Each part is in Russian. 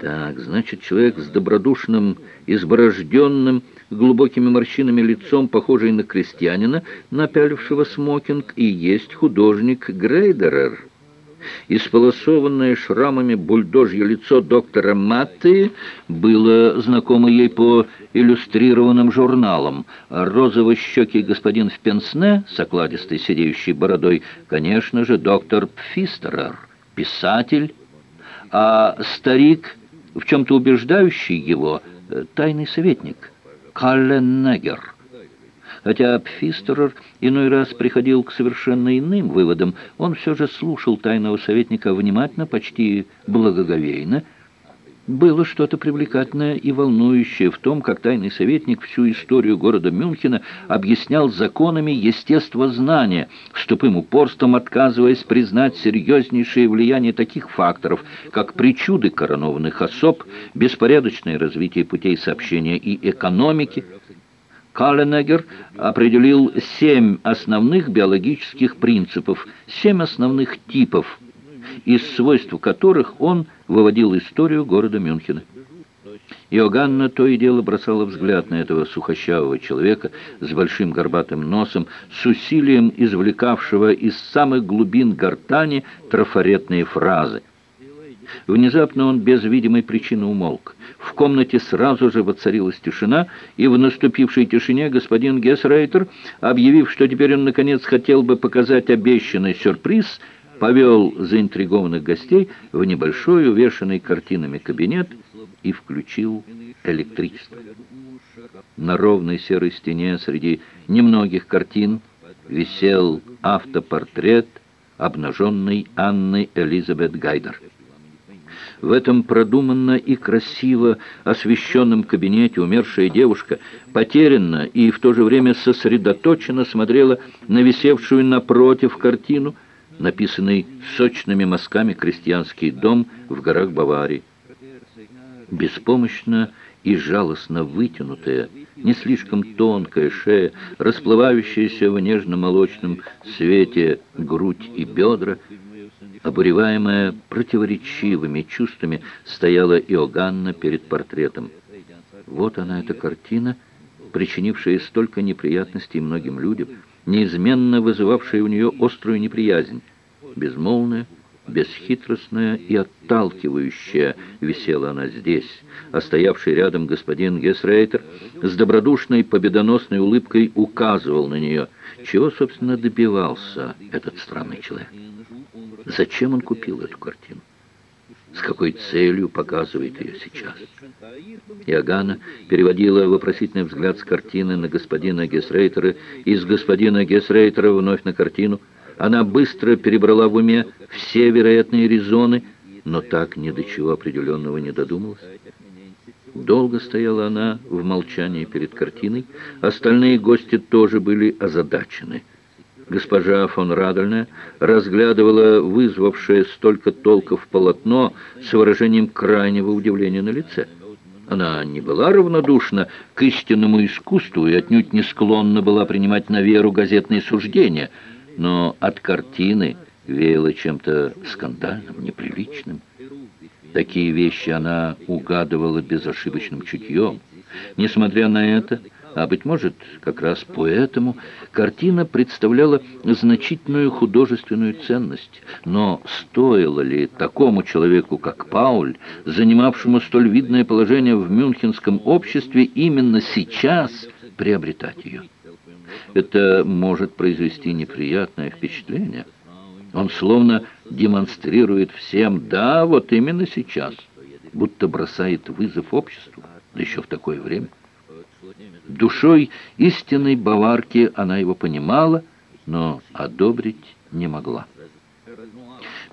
Так, значит, человек с добродушным, изборожденным, глубокими морщинами лицом, похожий на крестьянина, напялившего смокинг, и есть художник Грейдерер. Исполосованное шрамами бульдожье лицо доктора Матты было знакомо ей по иллюстрированным журналам. Розово-щекий господин в пенсне с окладистой сидеющей бородой, конечно же, доктор Пфистерер, писатель, а старик, в чем-то убеждающий его, тайный советник, Калленегер. Хотя Пфистерер иной раз приходил к совершенно иным выводам, он все же слушал тайного советника внимательно, почти благоговейно. Было что-то привлекательное и волнующее в том, как тайный советник всю историю города Мюнхена объяснял законами естествознания, с тупым упорством отказываясь признать серьезнейшее влияние таких факторов, как причуды коронованных особ, беспорядочное развитие путей сообщения и экономики, Калленегер определил семь основных биологических принципов, семь основных типов, из свойств которых он выводил историю города Мюнхена. Иоганна то и дело бросала взгляд на этого сухощавого человека с большим горбатым носом, с усилием извлекавшего из самых глубин гортани трафаретные фразы. Внезапно он без видимой причины умолк. В комнате сразу же воцарилась тишина, и в наступившей тишине господин Гессрейтер, объявив, что теперь он наконец хотел бы показать обещанный сюрприз, повел заинтригованных гостей в небольшой, увешанный картинами кабинет и включил электричество. На ровной серой стене среди немногих картин висел автопортрет обнаженной Анны Элизабет Гайдер. В этом продуманно и красиво освещенном кабинете умершая девушка потерянно и в то же время сосредоточенно смотрела на висевшую напротив картину, написанный сочными мазками «Крестьянский дом» в горах Баварии. Беспомощно и жалостно вытянутая, не слишком тонкая шея, расплывающаяся в нежно-молочном свете грудь и бедра — Обуреваемая противоречивыми чувствами, стояла Иоганна перед портретом. Вот она, эта картина, причинившая столько неприятностей многим людям, неизменно вызывавшая у нее острую неприязнь. Безмолвная, бесхитростная и отталкивающая висела она здесь, а стоявший рядом господин Гесрейтер с добродушной победоносной улыбкой указывал на нее, чего, собственно, добивался этот странный человек. Зачем он купил эту картину? С какой целью показывает ее сейчас? Иоганна переводила вопросительный взгляд с картины на господина Гесрейтера с господина Гесрейтера вновь на картину. Она быстро перебрала в уме все вероятные резоны, но так ни до чего определенного не додумалась. Долго стояла она в молчании перед картиной, остальные гости тоже были озадачены – Госпожа фон Радольная разглядывала вызвавшее столько толков полотно с выражением крайнего удивления на лице. Она не была равнодушна к истинному искусству и отнюдь не склонна была принимать на веру газетные суждения, но от картины веяло чем-то скандальным, неприличным. Такие вещи она угадывала безошибочным чутьем. Несмотря на это, а, быть может, как раз поэтому картина представляла значительную художественную ценность. Но стоило ли такому человеку, как Пауль, занимавшему столь видное положение в мюнхенском обществе, именно сейчас приобретать ее? Это может произвести неприятное впечатление. Он словно демонстрирует всем «да, вот именно сейчас», будто бросает вызов обществу, да еще в такое время. Душой истинной баварки она его понимала, но одобрить не могла.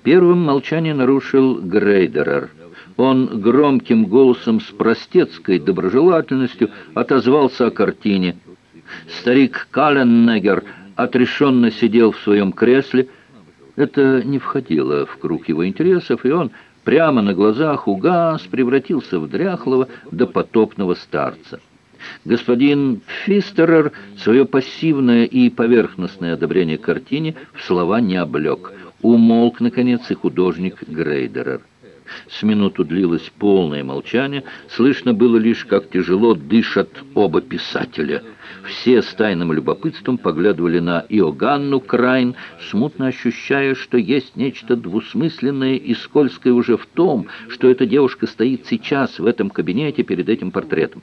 Первым молчание нарушил Грейдерер. Он громким голосом с простецкой доброжелательностью отозвался о картине. Старик Каленнегер отрешенно сидел в своем кресле. Это не входило в круг его интересов, и он прямо на глазах угас, превратился в дряхлого допотопного старца. Господин Фистерер свое пассивное и поверхностное одобрение картине в слова не облег. Умолк, наконец, и художник Грейдерер. С минуту длилось полное молчание. Слышно было лишь, как тяжело дышат оба писателя. Все с тайным любопытством поглядывали на Иоганну Крайн, смутно ощущая, что есть нечто двусмысленное и скользкое уже в том, что эта девушка стоит сейчас в этом кабинете перед этим портретом.